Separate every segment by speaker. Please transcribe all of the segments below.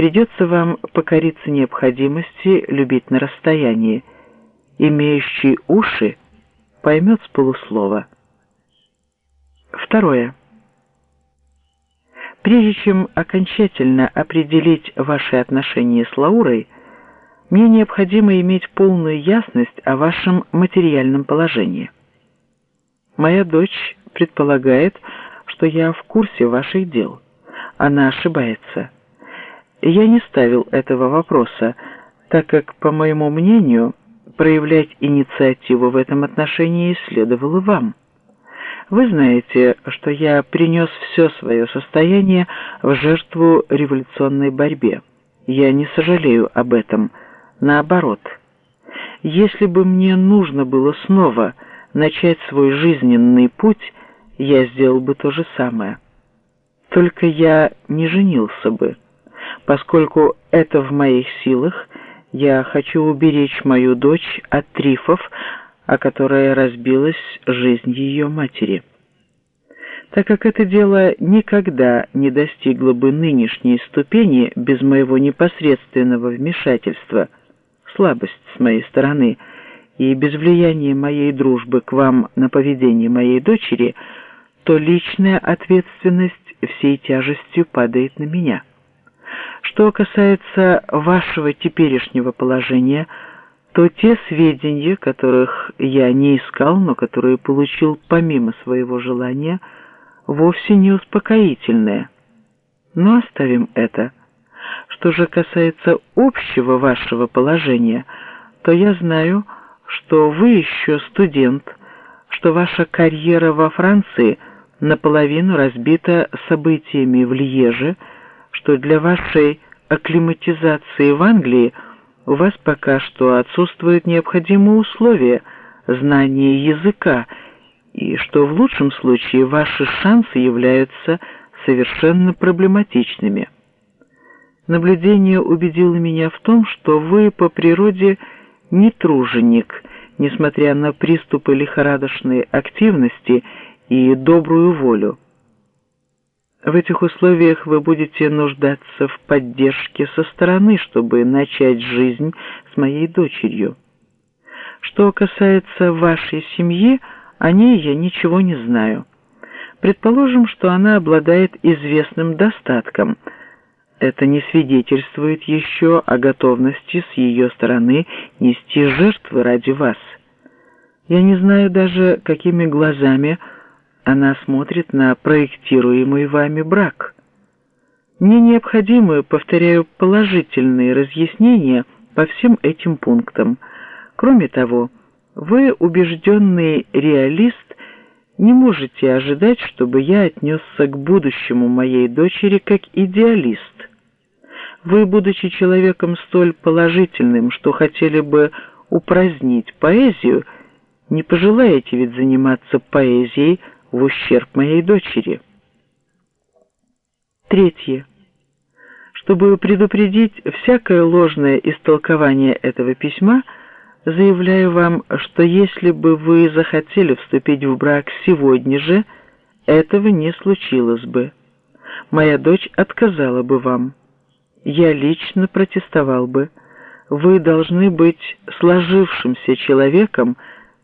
Speaker 1: придется вам покориться необходимости любить на расстоянии. Имеющий уши поймет с полуслова. Второе. Прежде чем окончательно определить ваши отношения с Лаурой, мне необходимо иметь полную ясность о вашем материальном положении. Моя дочь предполагает, что я в курсе ваших дел. Она ошибается. Я не ставил этого вопроса, так как, по моему мнению, проявлять инициативу в этом отношении следовало вам. Вы знаете, что я принес все свое состояние в жертву революционной борьбе. Я не сожалею об этом. Наоборот. Если бы мне нужно было снова начать свой жизненный путь, я сделал бы то же самое. Только я не женился бы. Поскольку это в моих силах, я хочу уберечь мою дочь от трифов, о которой разбилась жизнь ее матери. Так как это дело никогда не достигло бы нынешней ступени без моего непосредственного вмешательства, слабость с моей стороны и без влияния моей дружбы к вам на поведение моей дочери, то личная ответственность всей тяжестью падает на меня». Что касается вашего теперешнего положения, то те сведения, которых я не искал, но которые получил помимо своего желания, вовсе не успокоительные. Но оставим это. Что же касается общего вашего положения, то я знаю, что вы еще студент, что ваша карьера во Франции наполовину разбита событиями в Льеже, что для вашей акклиматизации в Англии у вас пока что отсутствуют необходимые условия знания языка, и что в лучшем случае ваши шансы являются совершенно проблематичными. Наблюдение убедило меня в том, что вы по природе не труженик, несмотря на приступы лихорадочной активности и добрую волю. В этих условиях вы будете нуждаться в поддержке со стороны, чтобы начать жизнь с моей дочерью. Что касается вашей семьи, о ней я ничего не знаю. Предположим, что она обладает известным достатком. Это не свидетельствует еще о готовности с ее стороны нести жертвы ради вас. Я не знаю даже, какими глазами она смотрит на проектируемый вами брак. Мне необходимы, повторяю, положительные разъяснения по всем этим пунктам. Кроме того, вы, убежденный реалист, не можете ожидать, чтобы я отнесся к будущему моей дочери как идеалист. Вы, будучи человеком столь положительным, что хотели бы упразднить поэзию, не пожелаете ведь заниматься поэзией в ущерб моей дочери. Третье. Чтобы предупредить всякое ложное истолкование этого письма, заявляю вам, что если бы вы захотели вступить в брак сегодня же, этого не случилось бы. Моя дочь отказала бы вам. Я лично протестовал бы. Вы должны быть сложившимся человеком,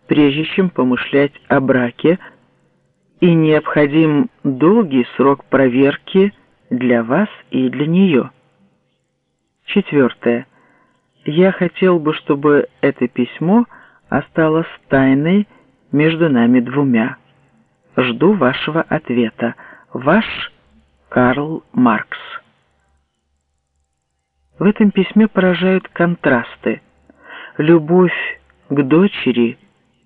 Speaker 1: прежде чем помышлять о браке, и необходим долгий срок проверки для вас и для нее. Четвертое. Я хотел бы, чтобы это письмо осталось тайной между нами двумя. Жду вашего ответа. Ваш Карл Маркс. В этом письме поражают контрасты. Любовь к дочери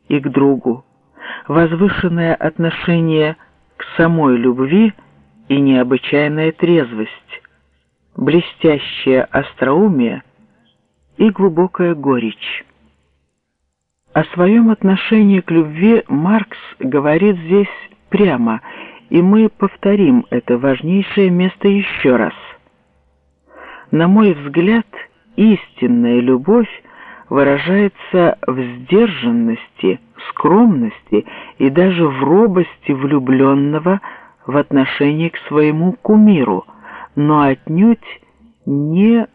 Speaker 1: и к другу возвышенное отношение к самой любви и необычайная трезвость, блестящее остроумие и глубокая горечь. О своем отношении к любви Маркс говорит здесь прямо, и мы повторим это важнейшее место еще раз. На мой взгляд, истинная любовь выражается в сдержанности, скромности и даже в робости влюбленного в отношении к своему кумиру, но отнюдь не